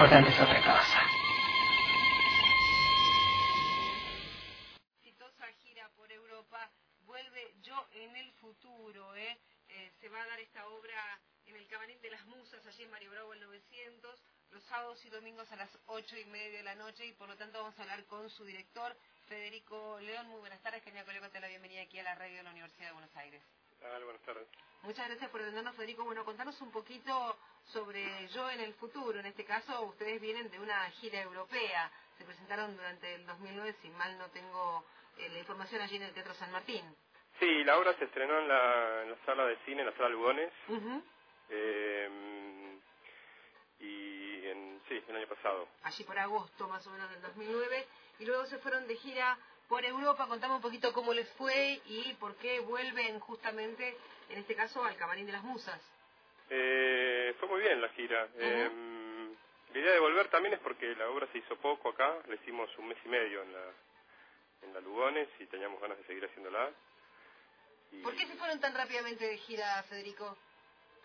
importante es otra cosa. exitosa gira por Europa, vuelve Yo en el futuro, ¿eh? Eh, se va a dar esta obra en el Camarín de las Musas, allí en Mario Bravo el 900, los sábados y domingos a las ocho y media de la noche y por lo tanto vamos a hablar con su director, Federico León. Muy buenas tardes, Kenia Colega, te la bienvenida aquí a la radio de la Universidad de Buenos Aires. Hola, buenas tardes. Muchas gracias por atendernos, Federico. Bueno, contanos un poquito sobre Yo en el futuro. En este caso, ustedes vienen de una gira europea. Se presentaron durante el 2009, si mal no tengo eh, la información, allí en el Teatro San Martín. Sí, la obra se estrenó en la, en la sala de cine, en la sala Lugones. Ujú. eh, y en, sí, el año pasado. Allí por agosto, más o menos, del 2009. Y luego se fueron de gira por Europa. Contame un poquito cómo les fue y por qué vuelven justamente, en este caso, al Camarín de las Musas. Eh, fue muy bien la gira. Eh, la idea de volver también es porque la obra se hizo poco acá. La hicimos un mes y medio en la, en la Lugones y teníamos ganas de seguir haciéndola. Y, ¿Por qué se fueron tan rápidamente de gira, Federico?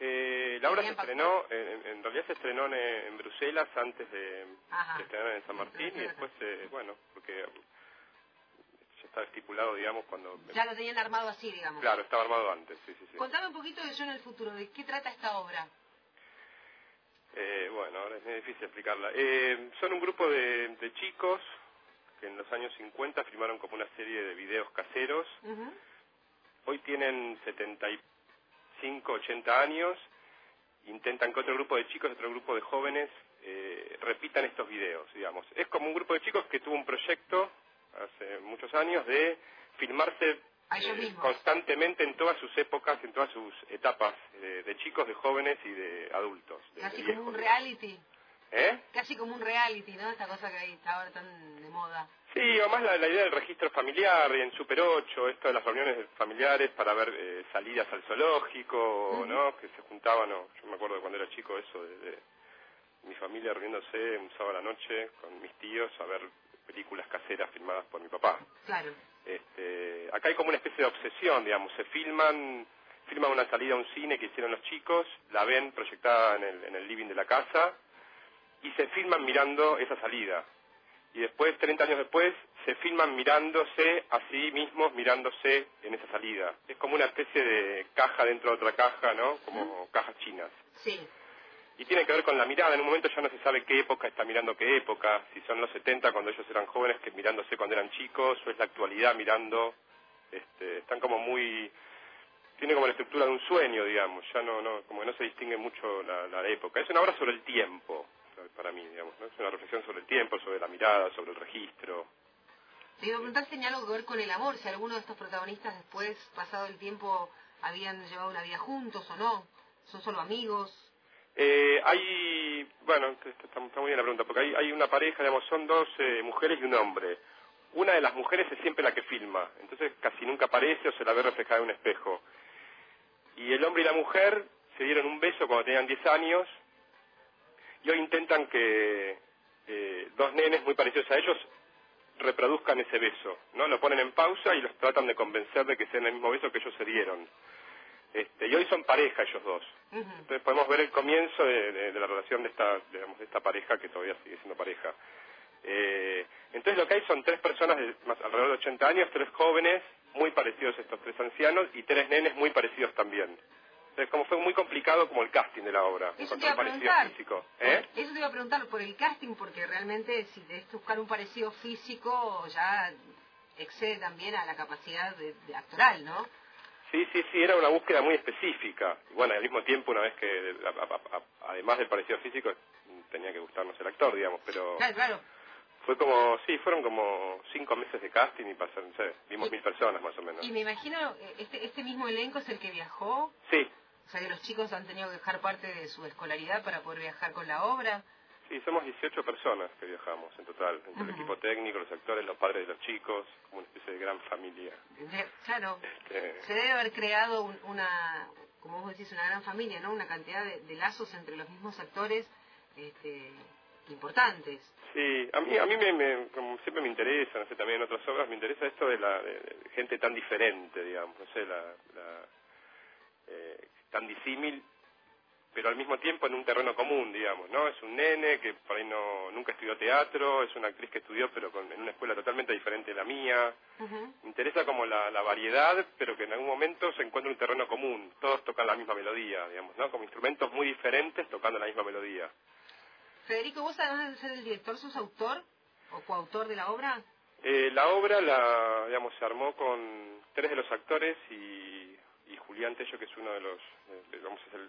Eh, la obra se estrenó, en, en realidad se estrenó en, en Bruselas antes de, de estrenar en San Martín y después, eh, bueno, porque estaba estipulado, digamos, cuando... Ya lo tenían armado así, digamos. Claro, estaba armado antes, sí, sí, sí. Contame un poquito de Yo en el futuro, ¿de qué trata esta obra? Eh, bueno, ahora es muy difícil explicarla. Eh, son un grupo de, de chicos que en los años 50 filmaron como una serie de videos caseros. Ujú. Hoy tienen 75, 80 años. Intentan que otro grupo de chicos, otro grupo de jóvenes eh, repitan estos videos, digamos. Es como un grupo de chicos que tuvo un proyecto hace muchos años de filmarse eh, constantemente en todas sus épocas, en todas sus etapas, eh, de chicos, de jóvenes y de adultos. de- Casi de como un reality. ¿Eh? Casi como un reality, ¿no? Esta cosa que ahí está ahora tan de moda. Sí, o más la, la idea del registro familiar y en Super 8, esto de las reuniones familiares para ver eh, salidas al zoológico. ¿no? Que se juntaban, ¿no? yo me acuerdo cuando era chico eso, de, de mi familia reuniéndose un sábado a la noche con mis tíos a ver películas caseras filmadas por mi papá. Claro. Este, acá hay como una especie de obsesión, digamos, se filman, filman una salida a un cine que hicieron los chicos, la ven proyectada en el, en el living de la casa y se filman mirando esa salida. Y después, 30 años después, se filman mirándose a sí mismos, mirándose en esa salida. Es como una especie de caja dentro de otra caja, ¿no? Como cajas chinas. Sí. Y tiene que ver con la mirada. En un momento ya no se sabe qué época está mirando qué época. Si son los 70 cuando ellos eran jóvenes, que mirándose cuando eran chicos, o es la actualidad mirando. Este, están como muy. Tiene como la estructura de un sueño, digamos. Ya no, no, como que no se distingue mucho la, época. Es una obra sobre el tiempo, para mí, digamos. ¿no? Es una reflexión sobre el tiempo, sobre la mirada, sobre el registro. Te iba a preguntar si tenía algo que ver con el amor, si alguno de estos protagonistas después, pasado el tiempo, habían llevado una vida juntos o no. ¿Son solo amigos? Eh, hay, bueno, está, está- muy bien la pregunta, porque hay, hay una pareja, digamos, son dos eh, mujeres y un hombre. Una de las mujeres es siempre la que filma, entonces casi nunca aparece o se la ve reflejada en un espejo. Y el hombre y la mujer se dieron un beso cuando tenían 10 años y hoy intentan que eh, dos nenes muy parecidos a ellos reproduzcan ese beso, ¿no? Lo ponen en pausa y los tratan de convencer de que sea el mismo beso que ellos se dieron. Este, y hoy son pareja ellos dos. Entonces podemos ver el comienzo de, de- de la relación de esta, digamos, de esta pareja que todavía sigue siendo pareja. Eh, entonces lo que hay son tres personas de más, alrededor de 80 años, tres jóvenes muy parecidos a estos tres ancianos y tres nenes muy parecidos también. Entonces como fue muy complicado como el casting de la obra, en Eso cuanto te iba a preguntar. físico. ¿Eh? Eso te iba a preguntar por el casting, porque realmente si debes buscar un parecido físico, ya excede también a la capacidad de, de actoral, ¿no? Sí, sí, sí, era una búsqueda muy específica. Y bueno, al mismo tiempo, una vez que, a- a- además del parecido físico, tenía que gustarnos el actor, digamos, pero... Claro, claro. Fue como, sí, fueron como cinco meses de casting y pasaron, no sé, vimos Y- mil personas más o menos. Y me imagino, este, este mismo elenco es el que viajó, Sí, o sea que los chicos han tenido que dejar parte de su escolaridad para poder viajar con la obra. Sí, somos 18 personas que viajamos en total, entre el equipo técnico, los actores, los padres de los chicos, como una especie de gran familia. De- Claro, Este, se debe haber creado un- una, como vos decís, una gran familia, ¿no? Una cantidad de, de lazos entre los mismos actores este, importantes. Sí, a mí, a mí me, me- como siempre me interesa, no sé, también en otras obras, me interesa esto de la de- de gente tan diferente, digamos, no sé, la, la, eh, tan disímil, pero al mismo tiempo en un terreno común, digamos, ¿no? Es un nene que por ahí no, nunca estudió teatro, es una actriz que estudió pero con, en una escuela totalmente diferente de la mía. Me interesa como la, la, variedad, pero que en algún momento se encuentra un terreno común, todos tocan la misma melodía, digamos, ¿no? Como instrumentos muy diferentes tocando la misma melodía. Federico, ¿vos además de ser el director, sos autor o coautor de la obra? Eh, la obra, la, digamos, se armó con tres de los actores y, y Julián Tello, que es uno de los, eh, vamos a hacer,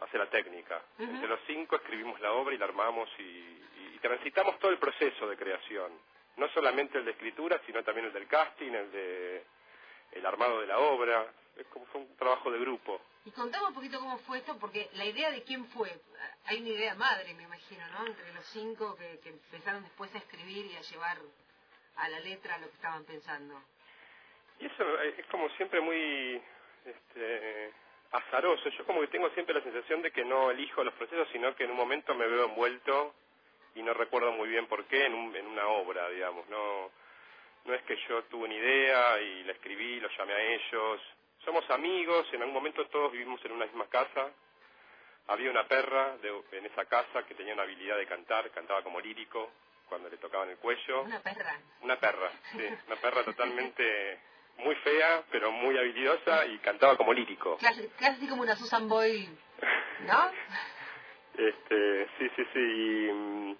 hace la técnica. Entre los cinco escribimos la obra y la armamos y, y, transitamos todo el proceso de creación. No solamente el de escritura, sino también el del casting, el de el armado de la obra. Es como fue un trabajo de grupo. Y contame un poquito cómo fue esto, porque la idea de quién fue, hay una idea madre, me imagino, ¿no? Entre los cinco que, que empezaron después a escribir y a llevar a la letra lo que estaban pensando. Y eso es como siempre muy este, azaroso. Yo como que tengo siempre la sensación de que no elijo los procesos, sino que en un momento me veo envuelto y no recuerdo muy bien por qué en, un, en una obra, digamos. No, no es que yo tuve una idea y la escribí, lo llamé a ellos. Somos amigos, en algún momento todos vivimos en una misma casa. Había una perra de, en esa casa que tenía una habilidad de cantar, cantaba como lírico cuando le tocaban el cuello. Una perra. Una perra, sí, una perra totalmente muy fea, pero muy habilidosa y cantaba como lírico. Casi, casi como una Susan Boyle, ¿no? este, sí, sí, sí.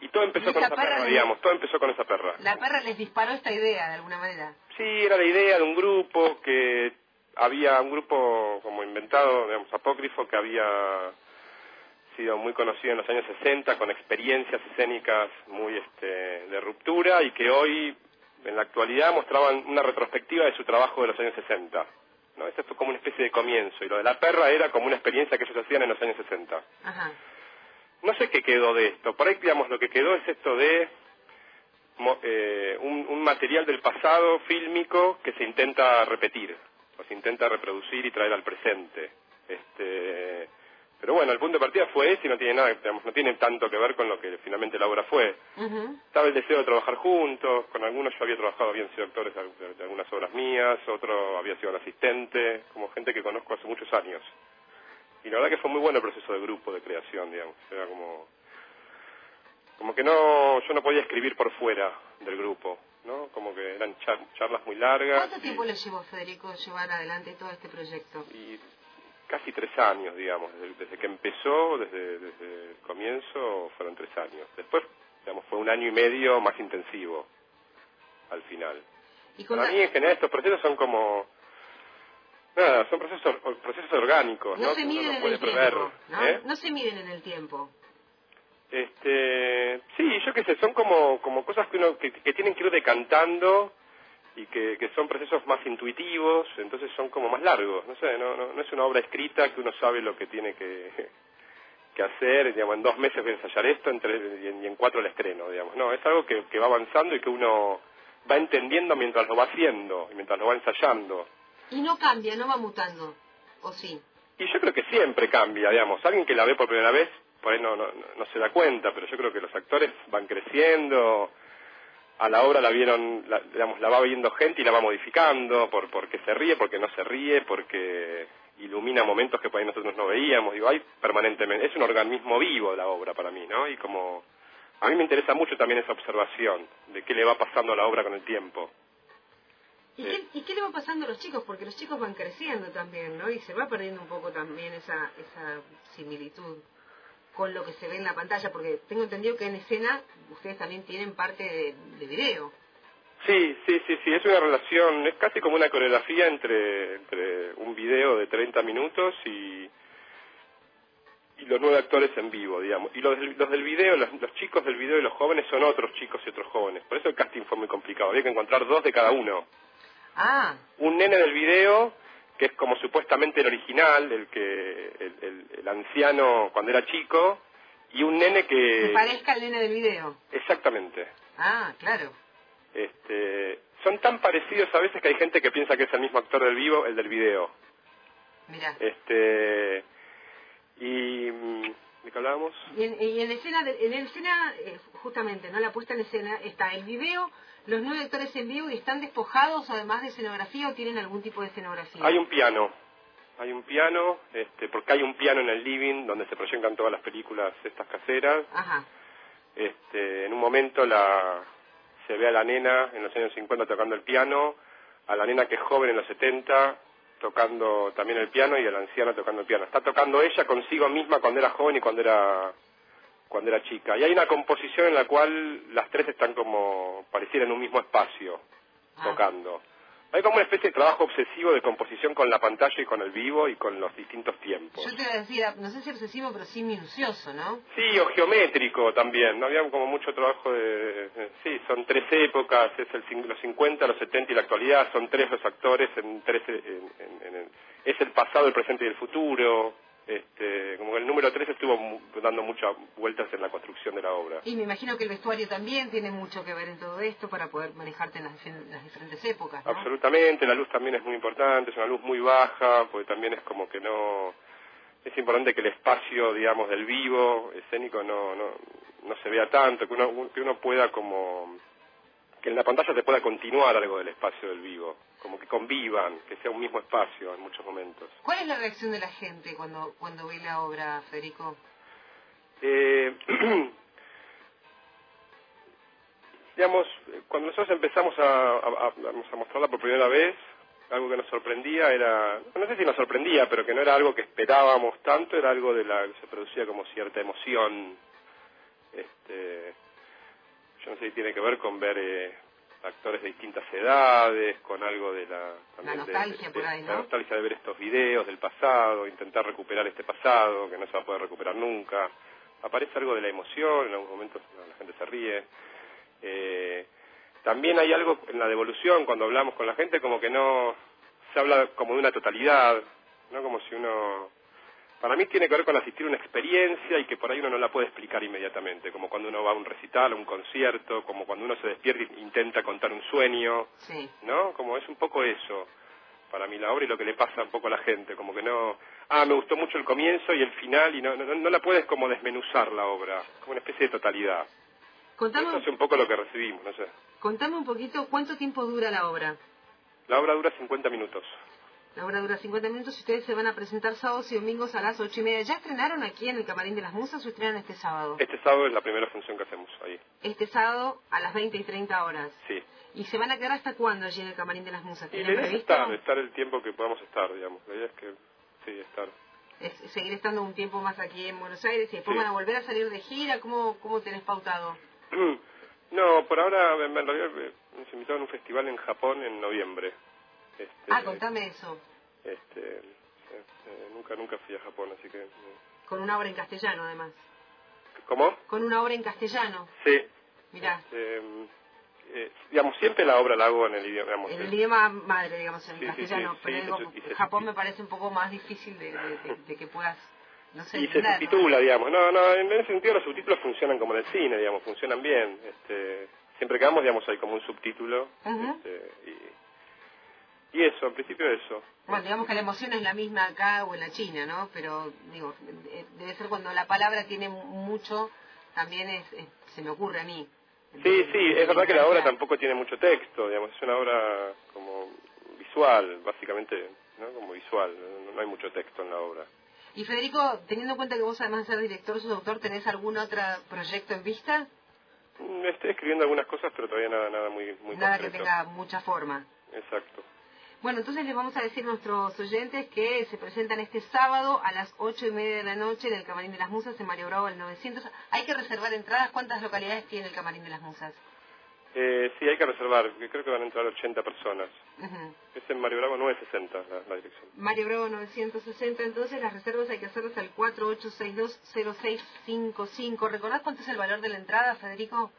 Y, todo empezó con esa perra, digamos, todo empezó con esa perra. La perra les disparó esta idea de alguna manera. Sí, era la idea de un grupo que había un grupo como inventado, digamos, apócrifo, que había sido muy conocido en los años 60 con experiencias escénicas muy este, de ruptura y que hoy en la actualidad mostraban una retrospectiva de su trabajo de los años 60. ¿no? Esto fue como una especie de comienzo y lo de la perra era como una experiencia que ellos hacían en los años 60. No sé qué quedó de esto. Por ahí, digamos, lo que quedó es esto de eh, un, un, material del pasado fílmico que se intenta repetir, o se intenta reproducir y traer al presente. Este, pero bueno, el punto de partida fue ese y no tiene nada, digamos, no tiene tanto que ver con lo que finalmente la obra fue. Estaba el deseo de trabajar juntos, con algunos yo había trabajado, habían sido actores de, algunas obras mías, otro había sido un asistente, como gente que conozco hace muchos años. Y la verdad que fue muy bueno el proceso de grupo, de creación, digamos. Era como, como que no, yo no podía escribir por fuera del grupo, ¿no? Como que eran charlas muy largas. ¿Cuánto tiempo le llevó Federico llevar adelante todo este proyecto? Y casi tres años, digamos, desde, que empezó, desde, el comienzo, fueron tres años. Después, digamos, fue un año y medio más intensivo al final. ¿Y Para mí, en general, estos procesos son como... Nada, son procesos, procesos orgánicos, ¿no? se miden en el tiempo, ¿no? ¿eh? no se miden en el tiempo. Este, sí, yo qué sé, son como, como cosas que uno que, que tienen que ir decantando y que, que, son procesos más intuitivos, entonces son como más largos. No sé, no, no, es una obra escrita que uno sabe lo que tiene que, que hacer, digamos, en dos meses voy a ensayar esto en tres, y, en, y en cuatro el estreno, digamos. No, es algo que, que va avanzando y que uno va entendiendo mientras lo va haciendo y mientras lo va ensayando. Y no cambia, no va mutando, ¿o sí? Y yo creo que siempre cambia, digamos. Alguien que la ve por primera vez, por ahí no, no, no se da cuenta, pero yo creo que los actores van creciendo, a la obra la vieron, la, digamos, la va viendo gente y la va modificando, por porque se ríe, porque no se ríe, porque ilumina momentos que por ahí nosotros no veíamos, digo, hay permanentemente, es un organismo vivo la obra para mí, ¿no? Y como, a mí me interesa mucho también esa observación de qué le va pasando a la obra con el tiempo. ¿Y, qué, ¿Y qué le va pasando a los chicos? Porque los chicos van creciendo también, ¿no? Y se va perdiendo un poco también esa, esa similitud con lo que se ve en la pantalla, porque tengo entendido que en escena ustedes también tienen parte de, de video. Sí, sí, sí, sí, es una relación, es casi como una coreografía entre, entre un video de 30 minutos y, y los nueve actores en vivo, digamos. Y los, los del video, los, los, chicos del video y los jóvenes son otros chicos y otros jóvenes. Por eso el casting fue muy complicado, había que encontrar dos de cada uno. Ah. Un nene del video que es como supuestamente el original, el que el, el, anciano cuando era chico, y un nene que... Que parezca el nene del video. Exactamente. Ah, claro. Este, son tan parecidos a veces que hay gente que piensa que es el mismo actor del vivo, el del video. Mira. Este, y... ¿De qué hablábamos? Y en, y en escena, en escena eh, justamente, ¿no? La puesta en escena está el video los nueve actores en vivo y están despojados además de escenografía o tienen algún tipo de escenografía? Hay un piano. hay un piano, este, porque hay un piano en el living donde se proyectan todas las películas estas caseras. Ajá. Este, en un momento la, se ve a la nena en los años 50 tocando el piano, a la nena que es joven en los 70 tocando también el piano y a la anciana tocando el piano. Está tocando ella consigo misma cuando era joven y cuando era cuando era chica. Y hay una composición en la cual las tres están como pareciera en un mismo espacio Ah. tocando. Hay como una especie de trabajo obsesivo de composición con la pantalla y con el vivo y con los distintos tiempos. Yo te iba a decir, no sé si obsesivo, pero sí minucioso, ¿no? Sí, o geométrico también. No había como mucho trabajo de... Sí, son tres épocas, es el, los 50, los 70 y la actualidad. Son tres los actores, en tres, en- en- en- es el pasado, el presente y el futuro. Este, como que el número tres estuvo mu- dando muchas vueltas en la construcción de la obra. Y me imagino que el vestuario también tiene mucho que ver en todo esto para poder manejarte en las, diferentes épocas, ¿no? Absolutamente, la luz también es muy importante, es una luz muy baja, porque también es como que no... Es importante que el espacio, digamos, del vivo, escénico, no, no, no se vea tanto, que uno, que uno pueda como... que en la pantalla se pueda continuar algo del espacio del vivo, como que convivan, que sea un mismo espacio en muchos momentos. ¿Cuál es la reacción de la gente cuando, cuando ve la obra, Federico? Eh, digamos, cuando nosotros empezamos a, a- mostrarla por primera vez, algo que nos sorprendía era, no sé si nos sorprendía, pero que no era algo que esperábamos tanto, era algo de la que se producía como cierta emoción. Este, yo no sé si tiene que ver con ver eh, actores de distintas edades, con algo de la, nostalgia de- por ahí, la ¿no? nostalgia de ver estos videos del pasado, intentar recuperar este pasado, que no se va a poder recuperar nunca. Aparece algo de la emoción, en algunos momentos la gente se ríe. Eh, también hay algo en la devolución, cuando hablamos con la gente, como que no se habla como de una totalidad, ¿no? Como si uno... Para mí tiene que ver con asistir a una experiencia y que por ahí uno no la puede explicar inmediatamente, como cuando uno va a un recital, a un concierto, como cuando uno se despierta e intenta contar un sueño, Sí. ¿no? Como es un poco eso, para mí la obra y lo que le pasa un poco a la gente, como que no, ah, me gustó mucho el comienzo y el final y no, no, no la puedes como desmenuzar la obra, como una especie de totalidad. Eso Contame, es un poco lo que recibimos, no sé. contame un poquito cuánto tiempo dura la obra. La obra dura 50 minutos. La obra dura 50 minutos y ustedes se van a presentar sábados y domingos a las ocho y media. ¿Ya estrenaron aquí en el Camarín de las Musas o estrenan este sábado? Este sábado es la primera función que hacemos ahí, Este sábado a las 20 y 30 horas. sí. ¿Y se van a quedar hasta cuándo allí en el Camarín de las Musas? Y la ¿Tienen idea es previsto? estar, estar el tiempo que podamos estar, digamos. La idea es que, sí, estar. Es seguir estando un tiempo más aquí en Buenos Aires y después Sí. van a volver a salir de gira. ¿Cómo, cómo tenés pautado? No, por ahora en en realidad eh, nos invitaron a un festival en Japón en noviembre. Este, Ah, contame eso. Este, eh, nunca, nunca fui a Japón, así que... eh, Con una obra en castellano, además. ¿Cómo? Con una obra en castellano. Sí. Mirá, Este, eh, digamos, siempre la obra la hago en el idioma... digamos, en eh, el idioma madre, digamos, en Sí, sí, castellano. sí, pero sí, digo, Japón me parece un poco más difícil de, de- de- de que puedas, no sé, y se ¿no? subtitula, digamos. No, no, en ese sentido los subtítulos funcionan como en el cine, digamos, funcionan bien. Este, siempre que vamos, digamos, hay como un subtítulo. Este, y, y eso, en principio eso. Bueno, digamos que la emoción es la misma acá o en la China, ¿no? Pero, digo, eh, debe ser cuando la palabra tiene mucho, también es, es- se me ocurre a mí. Sí, sí, es verdad que la obra tampoco tiene mucho texto, digamos, es una obra como visual, básicamente, ¿no? Como visual, no, no hay mucho texto en la obra. Y Federico, teniendo en cuenta que vos además de ser director, sos autor, ¿tenés algún otro proyecto en vista? Mm, Estoy escribiendo algunas cosas, pero todavía nada, nada muy, muy Nada que tenga mucha forma. Exacto. Bueno, entonces les vamos a decir a nuestros oyentes que se presentan este sábado a las ocho y media de la noche en el Camarín de las Musas en Mario Bravo el 900. Hay que reservar entradas. ¿Cuántas localidades tiene el Camarín de las Musas? Eh, sí, hay que reservar, creo que van a entrar 80 personas. Es en Mario Bravo 960 la, la dirección. Mario Bravo 960, entonces las reservas hay que hacerlas al 48620655. ¿Recordás cuánto es el valor de la entrada, Federico?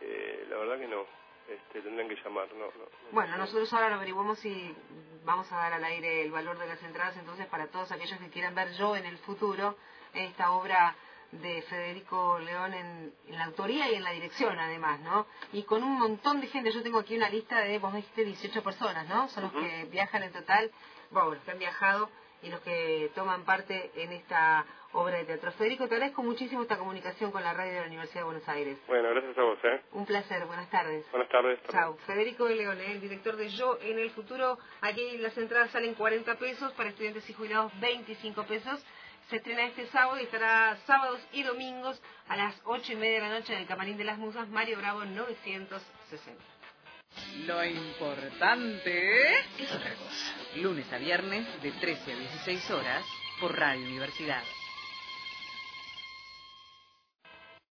Eh, la verdad que no, este, tendrían que llamar, no, no, no Bueno, nosotros ahora lo averiguamos y vamos a dar al aire el valor de las entradas, entonces para todos aquellos que quieran ver yo en el futuro esta obra de Federico León en, en la autoría y en la dirección además, ¿no? Y con un montón de gente, yo tengo aquí una lista de, vos dijiste 18 personas, ¿no? Son los que viajan en total, bueno, los que han viajado y los que toman parte en esta obra de teatro. Federico, te agradezco muchísimo esta comunicación con la radio de la Universidad de Buenos Aires. Bueno, gracias a vos. ¿eh? Un placer, buenas tardes. Buenas tardes. Chao. Federico de León, el director de Yo en el futuro. Aquí las entradas salen 40 pesos, para estudiantes y jubilados 25 pesos. Se estrena este sábado y estará sábados y domingos a las 8 y media de la noche en el Camarín de las Musas, Mario Bravo 960. Lo importante es. Lunes a viernes de 13 a 16 horas por Radio Universidad.